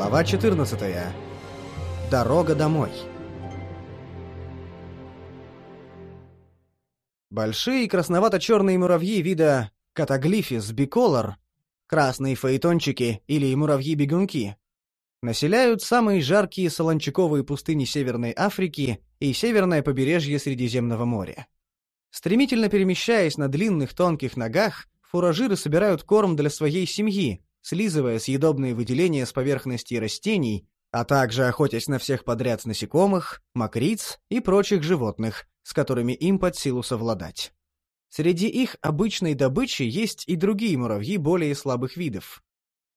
Глава 14. Дорога домой. Большие красновато-черные муравьи вида Катаглифис биколор, красные фаэтончики или муравьи-бегунки, населяют самые жаркие солончаковые пустыни Северной Африки и северное побережье Средиземного моря. Стремительно перемещаясь на длинных тонких ногах, фуражиры собирают корм для своей семьи, слизывая съедобные выделения с поверхности растений, а также охотясь на всех подряд насекомых, мокриц и прочих животных, с которыми им под силу совладать. Среди их обычной добычи есть и другие муравьи более слабых видов.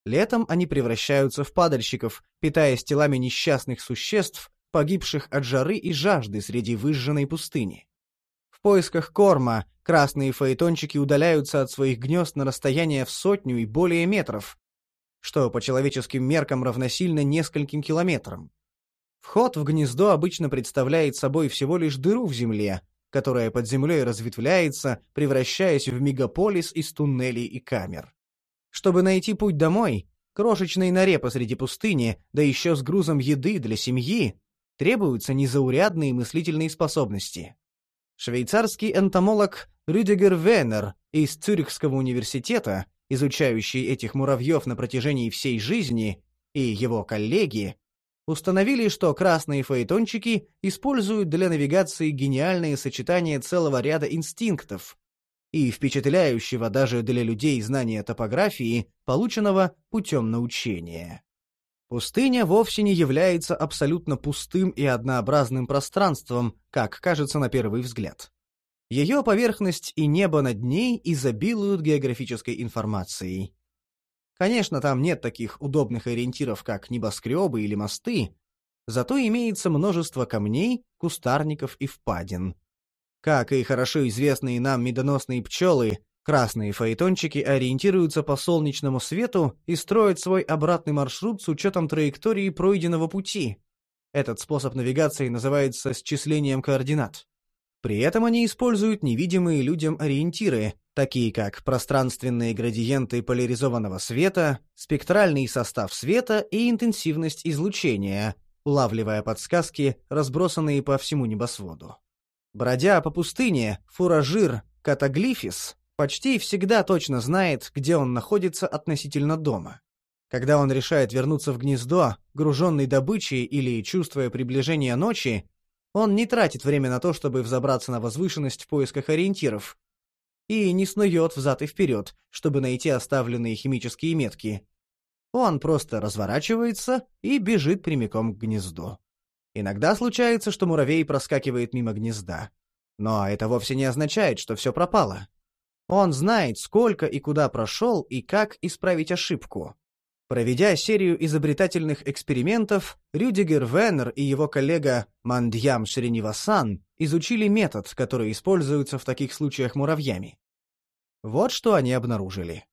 Летом они превращаются в падальщиков, питаясь телами несчастных существ, погибших от жары и жажды среди выжженной пустыни. Поисках корма красные фаэтончики удаляются от своих гнезд на расстояние в сотню и более метров, что по человеческим меркам равносильно нескольким километрам. Вход в гнездо обычно представляет собой всего лишь дыру в земле, которая под землей разветвляется, превращаясь в мегаполис из туннелей и камер. Чтобы найти путь домой, крошечной норе посреди пустыни, да еще с грузом еды для семьи, требуются незаурядные мыслительные способности. Швейцарский энтомолог Рюдигер Венер из Цюрихского университета, изучающий этих муравьев на протяжении всей жизни, и его коллеги, установили, что красные фаэтончики используют для навигации гениальные сочетания целого ряда инстинктов и впечатляющего даже для людей знания топографии, полученного путем научения. Пустыня вовсе не является абсолютно пустым и однообразным пространством, как кажется на первый взгляд. Ее поверхность и небо над ней изобилуют географической информацией. Конечно, там нет таких удобных ориентиров, как небоскребы или мосты, зато имеется множество камней, кустарников и впадин. Как и хорошо известные нам медоносные пчелы, красные фаэтончики ориентируются по солнечному свету и строят свой обратный маршрут с учетом траектории пройденного пути. Этот способ навигации называется счислением координат. При этом они используют невидимые людям ориентиры, такие как пространственные градиенты поляризованного света, спектральный состав света и интенсивность излучения, улавливая подсказки, разбросанные по всему небосводу. Бродя по пустыне, фуражир Катаглифис почти всегда точно знает, где он находится относительно дома. Когда он решает вернуться в гнездо, груженный добычей или чувствуя приближение ночи, он не тратит время на то, чтобы взобраться на возвышенность в поисках ориентиров. И не снует взад и вперед, чтобы найти оставленные химические метки. Он просто разворачивается и бежит прямиком к гнезду. Иногда случается, что муравей проскакивает мимо гнезда. Но это вовсе не означает, что все пропало. Он знает, сколько и куда прошел и как исправить ошибку. Проведя серию изобретательных экспериментов, Рюдигер Веннер и его коллега Мандьям Шринивасан изучили метод, который используется в таких случаях муравьями. Вот что они обнаружили.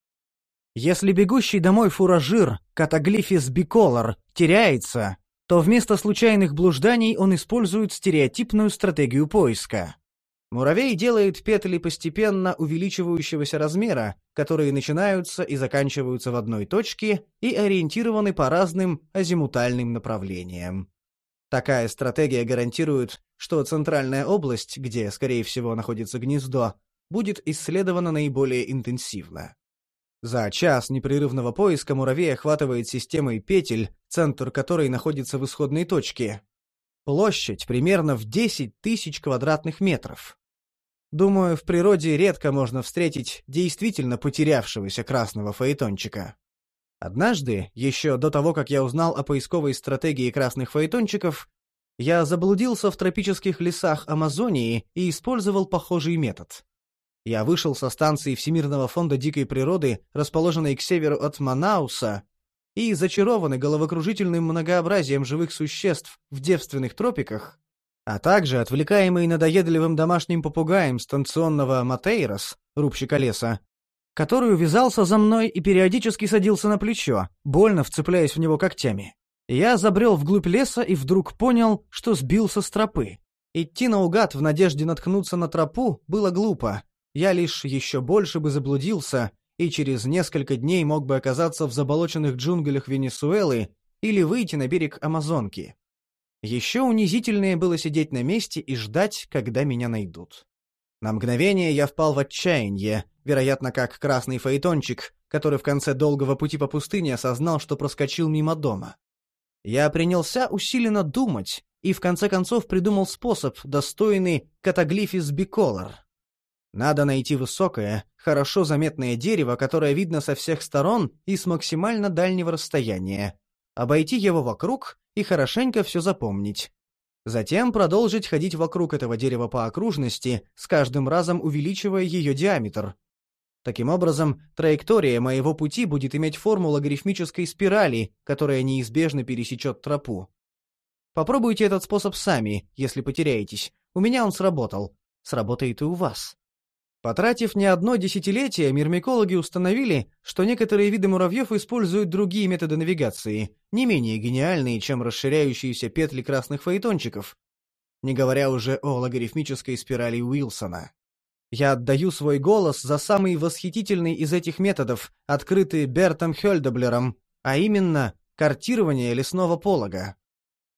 Если бегущий домой фуражир Катаглифис биколор теряется, то вместо случайных блужданий он использует стереотипную стратегию поиска. Муравей делает петли постепенно увеличивающегося размера, которые начинаются и заканчиваются в одной точке и ориентированы по разным азимутальным направлениям. Такая стратегия гарантирует, что центральная область, где, скорее всего, находится гнездо, будет исследована наиболее интенсивно. За час непрерывного поиска муравей охватывает системой петель, центр которой находится в исходной точке. Площадь примерно в 10 тысяч квадратных метров. Думаю, в природе редко можно встретить действительно потерявшегося красного фаэтончика. Однажды, еще до того, как я узнал о поисковой стратегии красных фаэтончиков, я заблудился в тропических лесах Амазонии и использовал похожий метод. Я вышел со станции Всемирного фонда дикой природы, расположенной к северу от Манауса, и, зачарованный головокружительным многообразием живых существ в девственных тропиках, а также отвлекаемый надоедливым домашним попугаем станционного Матейрос, рубщика леса, который увязался за мной и периодически садился на плечо, больно вцепляясь в него когтями. Я забрел вглубь леса и вдруг понял, что сбился с тропы. Идти наугад в надежде наткнуться на тропу было глупо. Я лишь еще больше бы заблудился и через несколько дней мог бы оказаться в заболоченных джунглях Венесуэлы или выйти на берег Амазонки. Еще унизительнее было сидеть на месте и ждать, когда меня найдут. На мгновение я впал в отчаяние, вероятно, как красный фаэтончик, который в конце долгого пути по пустыне осознал, что проскочил мимо дома. Я принялся усиленно думать и в конце концов придумал способ, достойный катаглифис биколор. Надо найти высокое, хорошо заметное дерево, которое видно со всех сторон и с максимально дальнего расстояния, обойти его вокруг и хорошенько все запомнить. Затем продолжить ходить вокруг этого дерева по окружности, с каждым разом увеличивая ее диаметр. Таким образом, траектория моего пути будет иметь форму логарифмической спирали, которая неизбежно пересечет тропу. Попробуйте этот способ сами, если потеряетесь. У меня он сработал. Сработает и у вас. Потратив не одно десятилетие, мирмикологи установили, что некоторые виды муравьев используют другие методы навигации, не менее гениальные, чем расширяющиеся петли красных фаэтончиков, не говоря уже о логарифмической спирали Уилсона. Я отдаю свой голос за самый восхитительный из этих методов, открытый Бертом Хёльдоблером, а именно картирование лесного полога.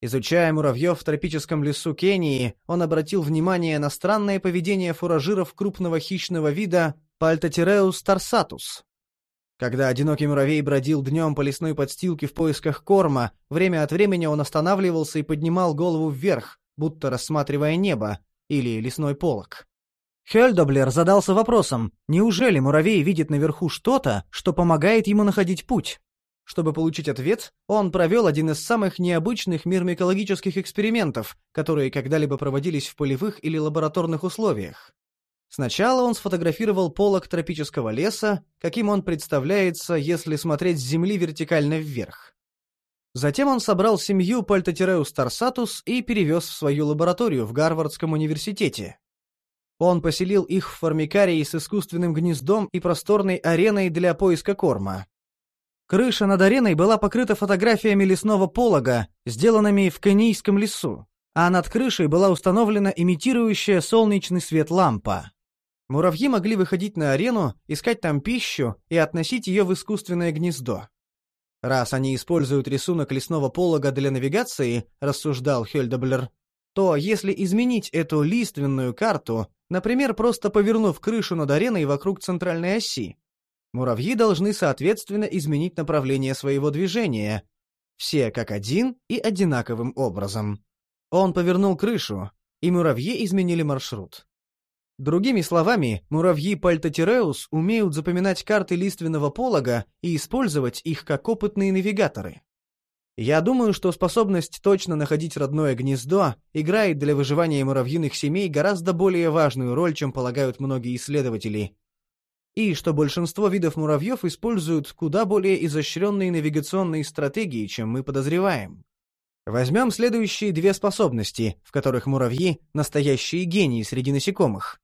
Изучая муравьев в тропическом лесу Кении, он обратил внимание на странное поведение фуражиров крупного хищного вида Пальтотиреус тарсатус. Когда одинокий муравей бродил днем по лесной подстилке в поисках корма, время от времени он останавливался и поднимал голову вверх, будто рассматривая небо или лесной полог. Хельдоблер задался вопросом, неужели муравей видит наверху что-то, что помогает ему находить путь? Чтобы получить ответ, он провел один из самых необычных мирмикологических экспериментов, которые когда-либо проводились в полевых или лабораторных условиях. Сначала он сфотографировал полог тропического леса, каким он представляется, если смотреть с Земли вертикально вверх. Затем он собрал семью Пальтотиреус тарсатус и перевез в свою лабораторию в Гарвардском университете. Он поселил их в формикарии с искусственным гнездом и просторной ареной для поиска корма. Крыша над ареной была покрыта фотографиями лесного полога, сделанными в Кенийском лесу, а над крышей была установлена имитирующая солнечный свет лампа. Муравьи могли выходить на арену, искать там пищу и относить ее в искусственное гнездо. Раз они используют рисунок лесного полога для навигации, рассуждал Хельдеблер, то если изменить эту лиственную карту, например, просто повернув крышу над ареной вокруг центральной оси, Муравьи должны, соответственно, изменить направление своего движения. Все как один и одинаковым образом. Он повернул крышу, и муравьи изменили маршрут. Другими словами, муравьи Пальтотиреус умеют запоминать карты лиственного полога и использовать их как опытные навигаторы. Я думаю, что способность точно находить родное гнездо играет для выживания муравьиных семей гораздо более важную роль, чем полагают многие исследователи, и что большинство видов муравьев используют куда более изощренные навигационные стратегии, чем мы подозреваем. Возьмем следующие две способности, в которых муравьи – настоящие гении среди насекомых.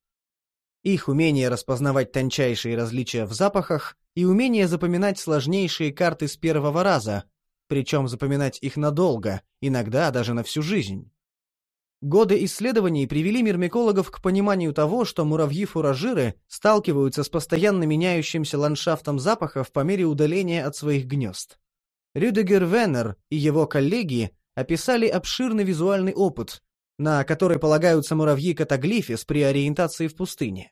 Их умение распознавать тончайшие различия в запахах и умение запоминать сложнейшие карты с первого раза, причем запоминать их надолго, иногда даже на всю жизнь. Годы исследований привели мирмикологов к пониманию того, что муравьи-фуражиры сталкиваются с постоянно меняющимся ландшафтом запахов по мере удаления от своих гнезд. Рюдегер Веннер и его коллеги описали обширный визуальный опыт, на который полагаются муравьи-катаглифис при ориентации в пустыне.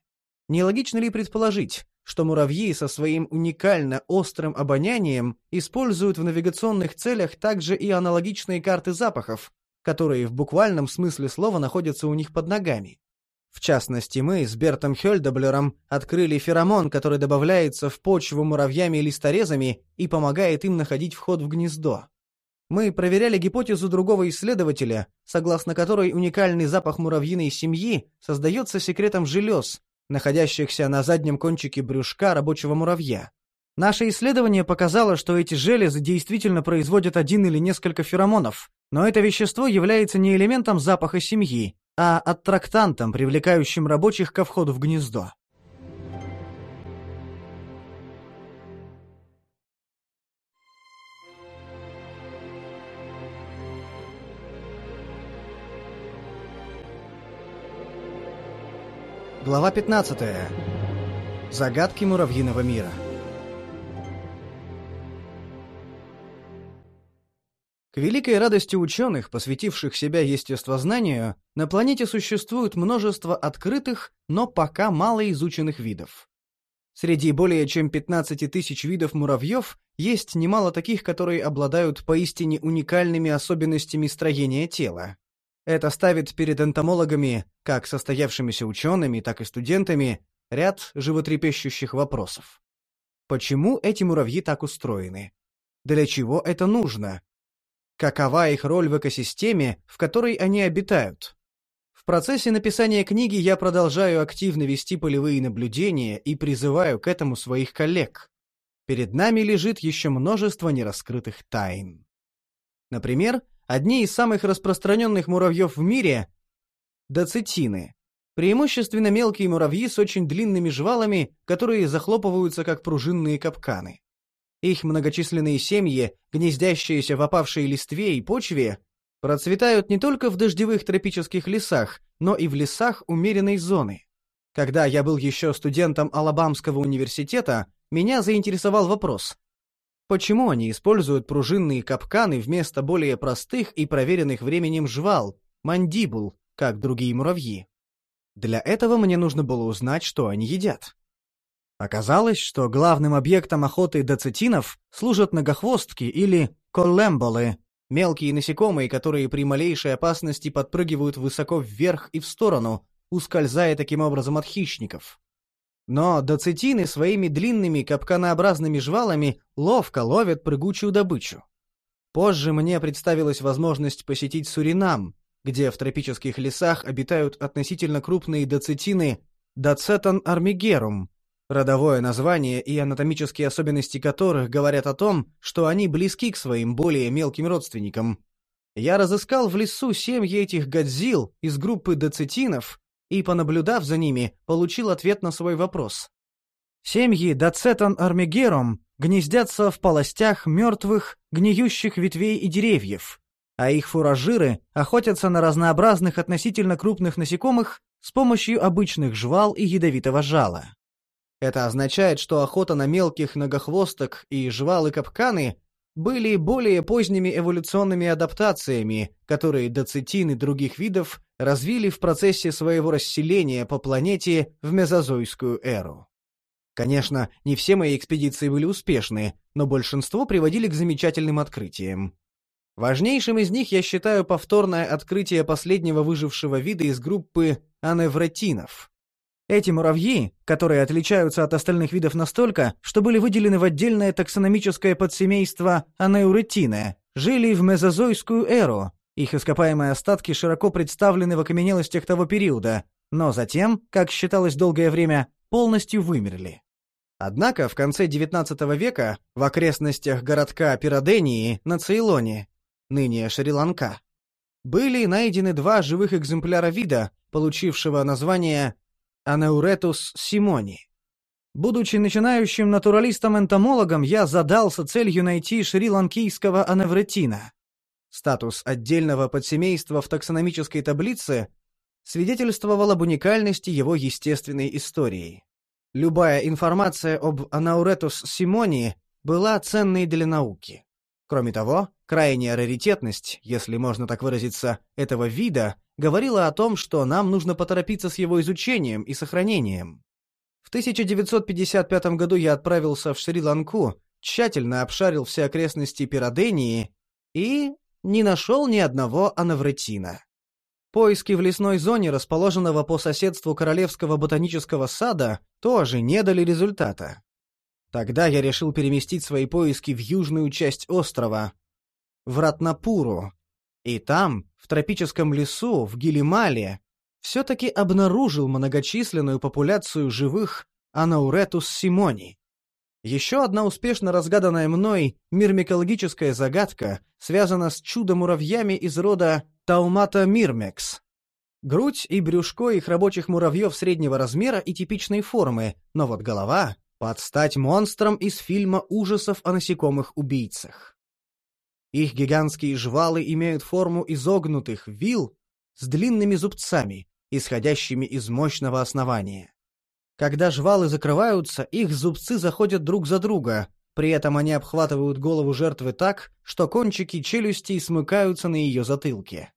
Нелогично ли предположить, что муравьи со своим уникально острым обонянием используют в навигационных целях также и аналогичные карты запахов, которые в буквальном смысле слова находятся у них под ногами. В частности, мы с Бертом Хёльдоблером открыли феромон, который добавляется в почву муравьями листорезами и помогает им находить вход в гнездо. Мы проверяли гипотезу другого исследователя, согласно которой уникальный запах муравьиной семьи создается секретом желез, находящихся на заднем кончике брюшка рабочего муравья. Наше исследование показало, что эти железы действительно производят один или несколько феромонов, но это вещество является не элементом запаха семьи, а аттрактантом, привлекающим рабочих ко входу в гнездо. Глава 15. Загадки муравьиного мира. К великой радости ученых, посвятивших себя естествознанию, на планете существует множество открытых, но пока мало изученных видов. Среди более чем 15 тысяч видов муравьев есть немало таких, которые обладают поистине уникальными особенностями строения тела. Это ставит перед энтомологами, как состоявшимися учеными, так и студентами, ряд животрепещущих вопросов. Почему эти муравьи так устроены? Для чего это нужно? Какова их роль в экосистеме, в которой они обитают? В процессе написания книги я продолжаю активно вести полевые наблюдения и призываю к этому своих коллег. Перед нами лежит еще множество нераскрытых тайн. Например, одни из самых распространенных муравьев в мире – доцетины. Преимущественно мелкие муравьи с очень длинными жвалами, которые захлопываются как пружинные капканы. Их многочисленные семьи, гнездящиеся в опавшей листве и почве, процветают не только в дождевых тропических лесах, но и в лесах умеренной зоны. Когда я был еще студентом Алабамского университета, меня заинтересовал вопрос. Почему они используют пружинные капканы вместо более простых и проверенных временем жвал, мандибул, как другие муравьи? Для этого мне нужно было узнать, что они едят. Оказалось, что главным объектом охоты доцетинов служат многохвостки или коллемболы, мелкие насекомые, которые при малейшей опасности подпрыгивают высоко вверх и в сторону, ускользая таким образом от хищников. Но доцетины своими длинными капканообразными жвалами ловко ловят прыгучую добычу. Позже мне представилась возможность посетить Суринам, где в тропических лесах обитают относительно крупные доцетины Доцетон армигерум, родовое название и анатомические особенности которых говорят о том, что они близки к своим более мелким родственникам. Я разыскал в лесу семьи этих годзил из группы доцетинов и, понаблюдав за ними, получил ответ на свой вопрос. Семьи Доцетон армигерум гнездятся в полостях мертвых, гниющих ветвей и деревьев, а их фуражиры охотятся на разнообразных относительно крупных насекомых с помощью обычных жвал и ядовитого жала. Это означает, что охота на мелких многохвосток и жвалы-капканы были более поздними эволюционными адаптациями, которые доцетины других видов развили в процессе своего расселения по планете в мезозойскую эру. Конечно, не все мои экспедиции были успешны, но большинство приводили к замечательным открытиям. Важнейшим из них я считаю повторное открытие последнего выжившего вида из группы аневретинов. Эти муравьи, которые отличаются от остальных видов настолько, что были выделены в отдельное таксономическое подсемейство анеуретины, жили в мезозойскую эру. Их ископаемые остатки широко представлены в окаменелостях того периода, но затем, как считалось долгое время, полностью вымерли. Однако в конце XIX века в окрестностях городка Пирадении на Цейлоне ныне Шри-Ланка, были найдены два живых экземпляра вида, получившего название Анеуретус симони. Будучи начинающим натуралистом-энтомологом, я задался целью найти шри-ланкийского аневретина. Статус отдельного подсемейства в таксономической таблице свидетельствовал об уникальности его естественной истории. Любая информация об Анауретус симони была ценной для науки. Кроме того, крайняя раритетность, если можно так выразиться, этого вида говорила о том, что нам нужно поторопиться с его изучением и сохранением. В 1955 году я отправился в Шри-Ланку, тщательно обшарил все окрестности Пирадении и не нашел ни одного анавретина. Поиски в лесной зоне, расположенного по соседству Королевского ботанического сада, тоже не дали результата. Тогда я решил переместить свои поиски в южную часть острова, в Ратнапуру. И там, в тропическом лесу, в Гилимале, все-таки обнаружил многочисленную популяцию живых Анауретус симони. Еще одна успешно разгаданная мной мирмикологическая загадка связана с чудо-муравьями из рода Таумата мирмекс. Грудь и брюшко их рабочих муравьев среднего размера и типичной формы, но вот голова под стать монстрам из фильма ужасов о насекомых-убийцах. Их гигантские жвалы имеют форму изогнутых вил с длинными зубцами, исходящими из мощного основания. Когда жвалы закрываются, их зубцы заходят друг за друга, При этом они обхватывают голову жертвы так, что кончики челюстей смыкаются на ее затылке.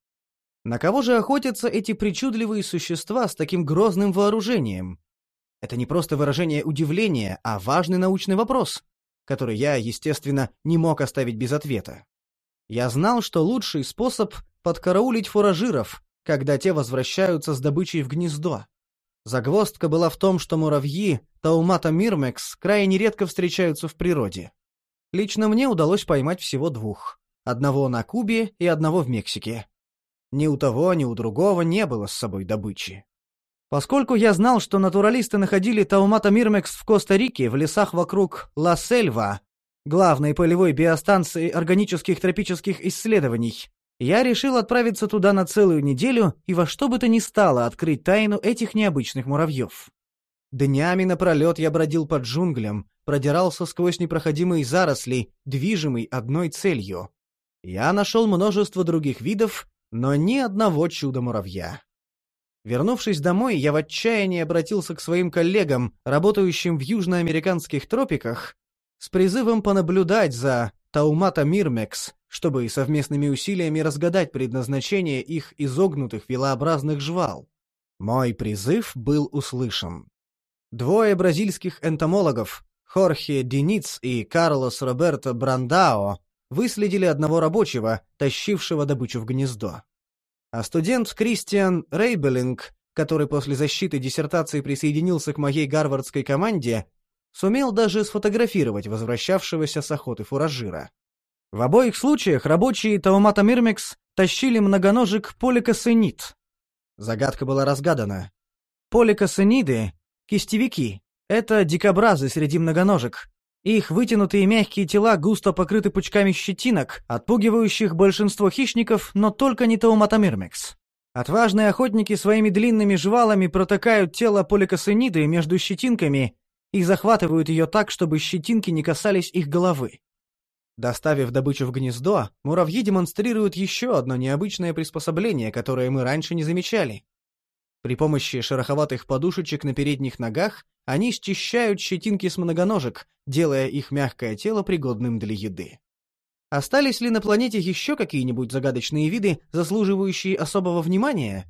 На кого же охотятся эти причудливые существа с таким грозным вооружением? Это не просто выражение удивления, а важный научный вопрос, который я, естественно, не мог оставить без ответа. Я знал, что лучший способ — подкараулить фуражиров, когда те возвращаются с добычей в гнездо. Загвоздка была в том, что муравьи Таумата мирмекс крайне редко встречаются в природе. Лично мне удалось поймать всего двух. Одного на Кубе и одного в Мексике. Ни у того, ни у другого не было с собой добычи. Поскольку я знал, что натуралисты находили Таумата мирмекс в Коста-Рике в лесах вокруг Ла-Сельва, главной полевой биостанции органических тропических исследований, я решил отправиться туда на целую неделю и во что бы то ни стало открыть тайну этих необычных муравьев. Днями напролет я бродил под джунглям, продирался сквозь непроходимые заросли, движимый одной целью. Я нашел множество других видов, но ни одного чуда-муравья. Вернувшись домой, я в отчаянии обратился к своим коллегам, работающим в южноамериканских тропиках, с призывом понаблюдать за Таумата мирмекс, чтобы совместными усилиями разгадать предназначение их изогнутых вилообразных жвал. Мой призыв был услышан. Двое бразильских энтомологов, Хорхе Дениц и Карлос Роберто Брандао, выследили одного рабочего, тащившего добычу в гнездо. А студент Кристиан Рейбелинг, который после защиты диссертации присоединился к моей гарвардской команде, сумел даже сфотографировать возвращавшегося с охоты фуражира. В обоих случаях рабочие Таумата Мирмикс тащили многоножек поликосенит. Загадка была разгадана. Поликосениды — кистевики. Это дикобразы среди многоножек. Их вытянутые мягкие тела густо покрыты пучками щетинок, отпугивающих большинство хищников, но только не Таумата. Отважные охотники своими длинными жвалами протыкают тело поликосениды между щетинками и захватывают ее так, чтобы щетинки не касались их головы. Доставив добычу в гнездо, муравьи демонстрируют еще одно необычное приспособление, которое мы раньше не замечали. При помощи шероховатых подушечек на передних ногах они счищают щетинки с многоножек, делая их мягкое тело пригодным для еды. Остались ли на планете еще какие-нибудь загадочные виды, заслуживающие особого внимания?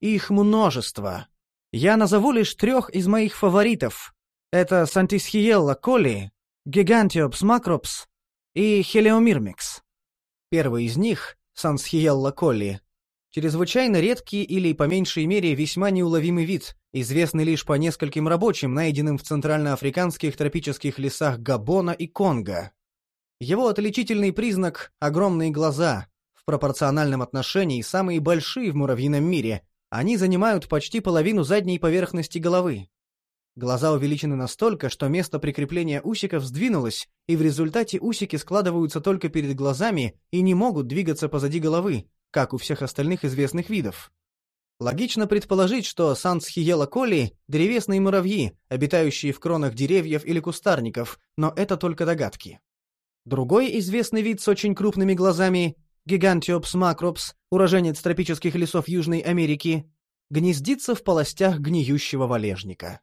Их множество. Я назову лишь трех из моих фаворитов. Это Сантисхиелла коли, Гигантиопс макропс и Хелиомирмикс. Первый из них, Сансхиелла колли, чрезвычайно редкий или, по меньшей мере, весьма неуловимый вид, известный лишь по нескольким рабочим, найденным в центральноафриканских тропических лесах Габона и Конго. Его отличительный признак — огромные глаза, в пропорциональном отношении самые большие в муравьином мире, они занимают почти половину задней поверхности головы. Глаза увеличены настолько, что место прикрепления усиков сдвинулось, и в результате усики складываются только перед глазами и не могут двигаться позади головы, как у всех остальных известных видов. Логично предположить, что сансхиела коли – древесные муравьи, обитающие в кронах деревьев или кустарников, но это только догадки. Другой известный вид с очень крупными глазами – гигантиопс макропс, уроженец тропических лесов Южной Америки, гнездится в полостях гниющего валежника.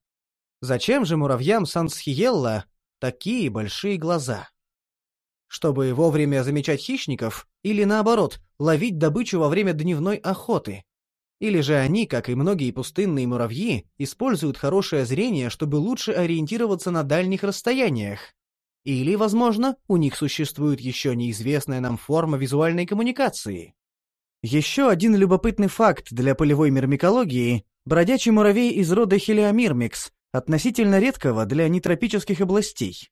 Зачем же муравьям Сансхиелла такие большие глаза? Чтобы вовремя замечать хищников или, наоборот, ловить добычу во время дневной охоты? Или же они, как и многие пустынные муравьи, используют хорошее зрение, чтобы лучше ориентироваться на дальних расстояниях? Или, возможно, у них существует еще неизвестная нам форма визуальной коммуникации? Еще один любопытный факт для полевой мирмикологии – бродячий муравей из рода Хелиомирмикс, относительно редкого для нетропических областей.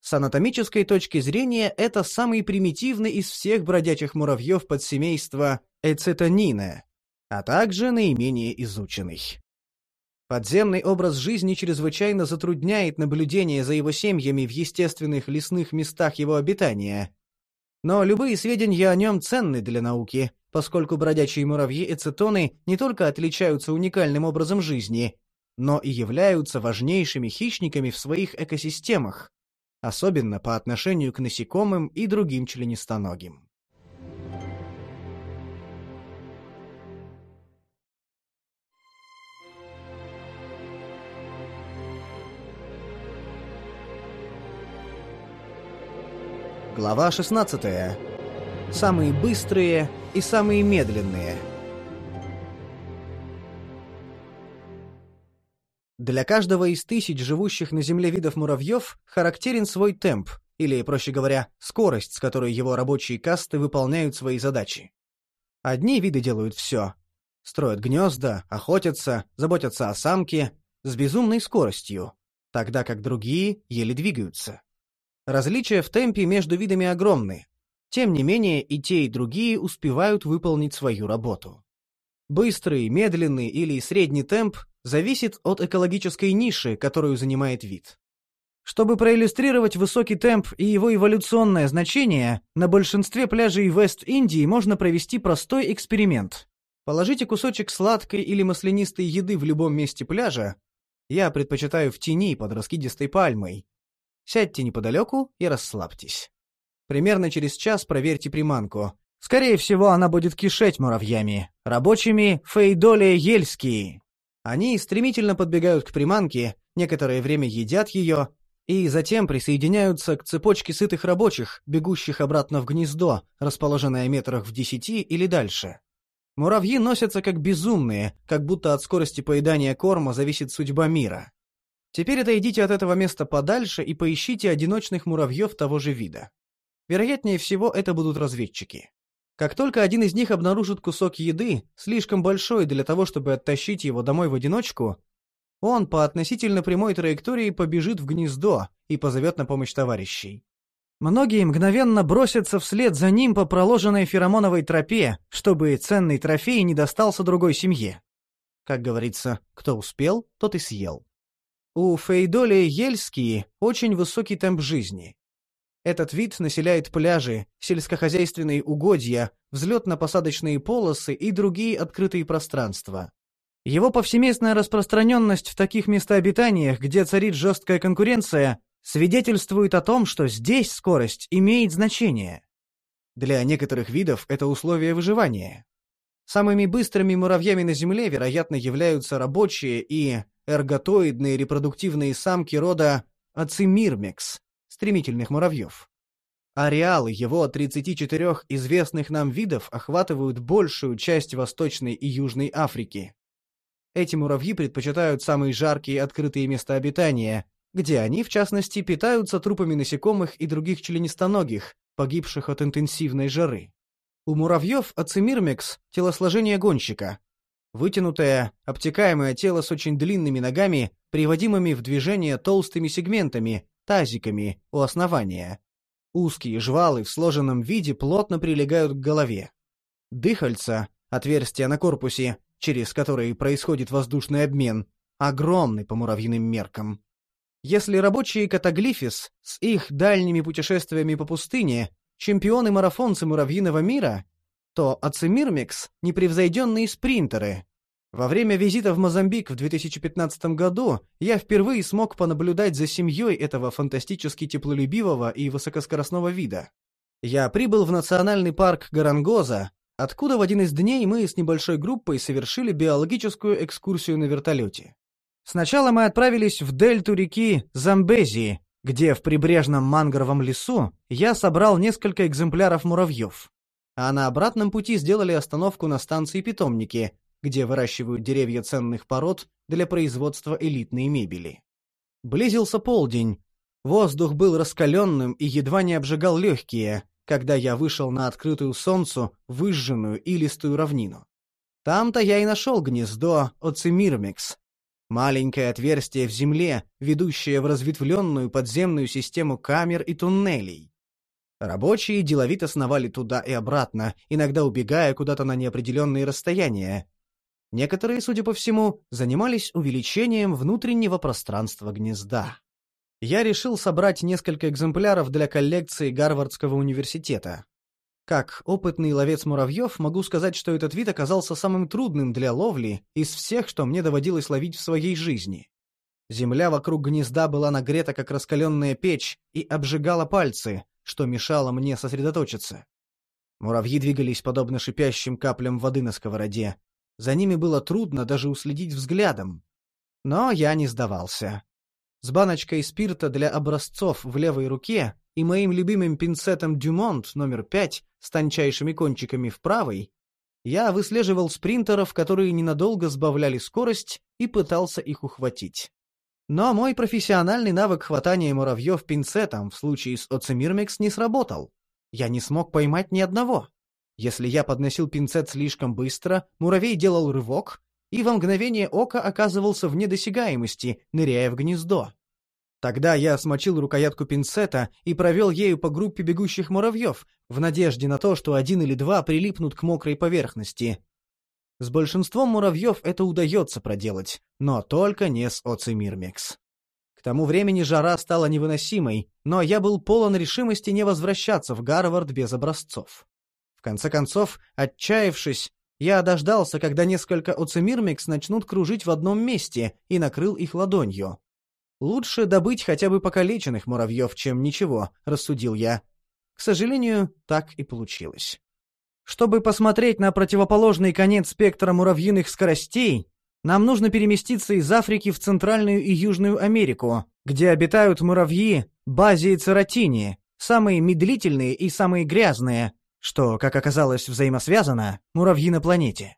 С анатомической точки зрения это самый примитивный из всех бродячих муравьев подсемейства Эцетонина, а также наименее изученный. Подземный образ жизни чрезвычайно затрудняет наблюдение за его семьями в естественных лесных местах его обитания. Но любые сведения о нем ценны для науки, поскольку бродячие муравьи-эцетоны не только отличаются уникальным образом жизни, но и являются важнейшими хищниками в своих экосистемах, особенно по отношению к насекомым и другим членистоногим. Глава 16. Самые быстрые и самые медленные. Для каждого из тысяч живущих на Земле видов муравьев характерен свой темп, или, проще говоря, скорость, с которой его рабочие касты выполняют свои задачи. Одни виды делают все. Строят гнезда, охотятся, заботятся о самке с безумной скоростью, тогда как другие еле двигаются. Различия в темпе между видами огромны. Тем не менее, и те, и другие успевают выполнить свою работу. Быстрый, медленный или средний темп зависит от экологической ниши, которую занимает вид. Чтобы проиллюстрировать высокий темп и его эволюционное значение, на большинстве пляжей Вест-Индии можно провести простой эксперимент. Положите кусочек сладкой или маслянистой еды в любом месте пляжа, я предпочитаю в тени под раскидистой пальмой, Сядьте неподалеку и расслабьтесь. Примерно через час проверьте приманку. Скорее всего, она будет кишеть муравьями, рабочими фейдоле ельские. Они стремительно подбегают к приманке, некоторое время едят ее, и затем присоединяются к цепочке сытых рабочих, бегущих обратно в гнездо, расположенное метрах в десяти или дальше. Муравьи носятся как безумные, как будто от скорости поедания корма зависит судьба мира. Теперь отойдите от этого места подальше и поищите одиночных муравьев того же вида. Вероятнее всего, это будут разведчики. Как только один из них обнаружит кусок еды, слишком большой для того, чтобы оттащить его домой в одиночку, он по относительно прямой траектории побежит в гнездо и позовет на помощь товарищей. Многие мгновенно бросятся вслед за ним по проложенной феромоновой тропе, чтобы ценный трофей не достался другой семье. Как говорится, кто успел, тот и съел. У Фейдоли Ельские очень высокий темп жизни. Этот вид населяет пляжи, сельскохозяйственные угодья, взлетно-посадочные полосы и другие открытые пространства. Его повсеместная распространенность в таких местообитаниях, где царит жесткая конкуренция, свидетельствует о том, что здесь скорость имеет значение. Для некоторых видов это условие выживания. Самыми быстрыми муравьями на Земле, вероятно, являются рабочие и эрготоидные репродуктивные самки рода Ацимирмекс, стремительных муравьев. Ареалы его 34 известных нам видов охватывают большую часть Восточной и Южной Африки. Эти муравьи предпочитают самые жаркие открытые места обитания, где они, в частности, питаются трупами насекомых и других членистоногих, погибших от интенсивной жары. У муравьев ацимирмекс – телосложение гонщика, Вытянутое, обтекаемое тело с очень длинными ногами, приводимыми в движение толстыми сегментами, тазиками у основания. Узкие жвалы в сложенном виде плотно прилегают к голове. Дыхальца, отверстия на корпусе, через которые происходит воздушный обмен, огромны по муравьиным меркам. Если рабочие катаглифис с их дальними путешествиями по пустыне чемпионы-марафонцы муравьиного мира, то ацимирмикс — непревзойденные спринтеры. Во время визита в Мозамбик в 2015 году я впервые смог понаблюдать за семьей этого фантастически теплолюбивого и высокоскоростного вида. Я прибыл в национальный парк Гарангоза, откуда в один из дней мы с небольшой группой совершили биологическую экскурсию на вертолете. Сначала мы отправились в дельту реки Замбези, где в прибрежном мангровом лесу я собрал несколько экземпляров муравьев а на обратном пути сделали остановку на станции питомники, где выращивают деревья ценных пород для производства элитной мебели. Близился полдень. Воздух был раскаленным и едва не обжигал легкие, когда я вышел на открытую солнцу, выжженную и листую равнину. Там-то я и нашел гнездо Оцимирмекс. Маленькое отверстие в земле, ведущее в разветвленную подземную систему камер и туннелей. Рабочие деловито сновали туда и обратно, иногда убегая куда-то на неопределенные расстояния. Некоторые, судя по всему, занимались увеличением внутреннего пространства гнезда. Я решил собрать несколько экземпляров для коллекции Гарвардского университета. Как опытный ловец муравьев, могу сказать, что этот вид оказался самым трудным для ловли из всех, что мне доводилось ловить в своей жизни. Земля вокруг гнезда была нагрета, как раскаленная печь, и обжигала пальцы, что мешало мне сосредоточиться. Муравьи двигались подобно шипящим каплям воды на сковороде. За ними было трудно даже уследить взглядом. Но я не сдавался. С баночкой спирта для образцов в левой руке и моим любимым пинцетом Дюмонт номер 5 с тончайшими кончиками в правой, я выслеживал спринтеров, которые ненадолго сбавляли скорость, и пытался их ухватить. Но мой профессиональный навык хватания муравьев пинцетом в случае с Оцимирмекс не сработал. Я не смог поймать ни одного. Если я подносил пинцет слишком быстро, муравей делал рывок и во мгновение ока оказывался в недосягаемости, ныряя в гнездо. Тогда я смочил рукоятку пинцета и провел ею по группе бегущих муравьев, в надежде на то, что один или два прилипнут к мокрой поверхности. С большинством муравьев это удается проделать, но только не с оцимирмекс. К тому времени жара стала невыносимой, но я был полон решимости не возвращаться в Гарвард без образцов. В конце концов, отчаявшись, я дождался, когда несколько оцимирмекс начнут кружить в одном месте, и накрыл их ладонью. Лучше добыть хотя бы покалеченных муравьев, чем ничего, рассудил я. К сожалению, так и получилось. Чтобы посмотреть на противоположный конец спектра муравьиных скоростей, нам нужно переместиться из Африки в Центральную и Южную Америку, где обитают муравьи Базии цератини, самые медлительные и самые грязные, что, как оказалось взаимосвязано, муравьи на планете.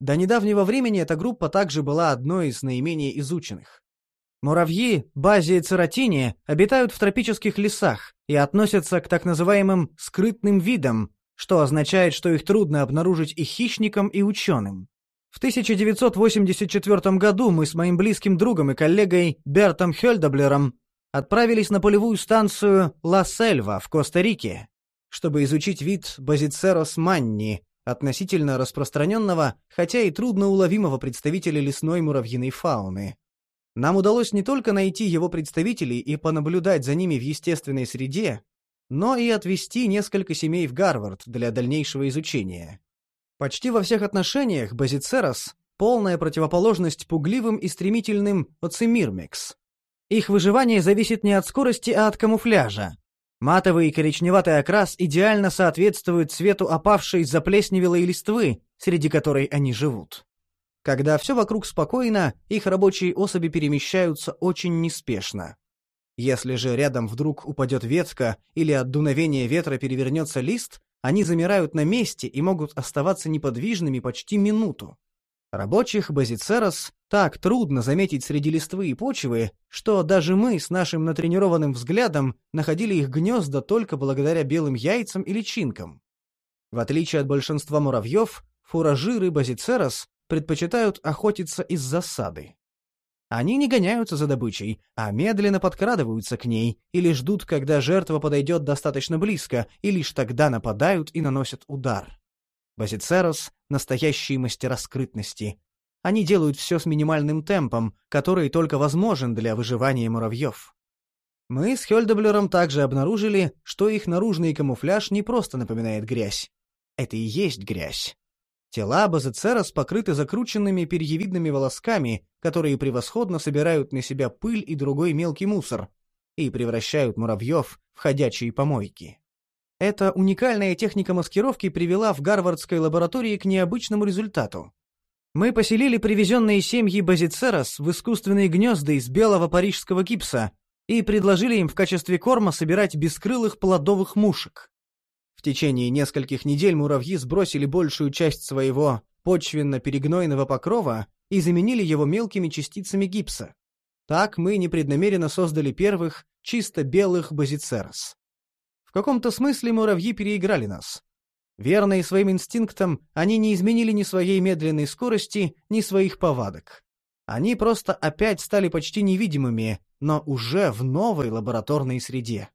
До недавнего времени эта группа также была одной из наименее изученных. Муравьи Базии цератини обитают в тропических лесах и относятся к так называемым «скрытным видам», что означает, что их трудно обнаружить и хищникам, и ученым. В 1984 году мы с моим близким другом и коллегой Бертом Хельдаблером отправились на полевую станцию Ла-Сельва в Коста-Рике, чтобы изучить вид Базицерос манни, относительно распространенного, хотя и трудноуловимого представителя лесной муравьиной фауны. Нам удалось не только найти его представителей и понаблюдать за ними в естественной среде, но и отвезти несколько семей в Гарвард для дальнейшего изучения. Почти во всех отношениях Базицерос — полная противоположность пугливым и стремительным Оцимирмекс. Их выживание зависит не от скорости, а от камуфляжа. Матовый и коричневатый окрас идеально соответствует цвету опавшей заплесневелой листвы, среди которой они живут. Когда все вокруг спокойно, их рабочие особи перемещаются очень неспешно. Если же рядом вдруг упадет ветка или от дуновения ветра перевернется лист, они замирают на месте и могут оставаться неподвижными почти минуту. Рабочих базицерос так трудно заметить среди листвы и почвы, что даже мы с нашим натренированным взглядом находили их гнезда только благодаря белым яйцам и личинкам. В отличие от большинства муравьев, фуражиры базицерос предпочитают охотиться из засады. Они не гоняются за добычей, а медленно подкрадываются к ней или ждут, когда жертва подойдет достаточно близко, и лишь тогда нападают и наносят удар. Базицерос — настоящие мастера скрытности. Они делают все с минимальным темпом, который только возможен для выживания муравьев. Мы с Хельдеблером также обнаружили, что их наружный камуфляж не просто напоминает грязь. Это и есть грязь. Тела базоцерос покрыты закрученными перьевидными волосками, которые превосходно собирают на себя пыль и другой мелкий мусор и превращают муравьев в ходячие помойки. Эта уникальная техника маскировки привела в Гарвардской лаборатории к необычному результату. Мы поселили привезенные семьи базицерос в искусственные гнезда из белого парижского гипса и предложили им в качестве корма собирать бескрылых плодовых мушек. В течение нескольких недель муравьи сбросили большую часть своего почвенно-перегнойного покрова и заменили его мелкими частицами гипса. Так мы непреднамеренно создали первых чисто белых базицерос. В каком-то смысле муравьи переиграли нас. Верные своим инстинктам, они не изменили ни своей медленной скорости, ни своих повадок. Они просто опять стали почти невидимыми, но уже в новой лабораторной среде.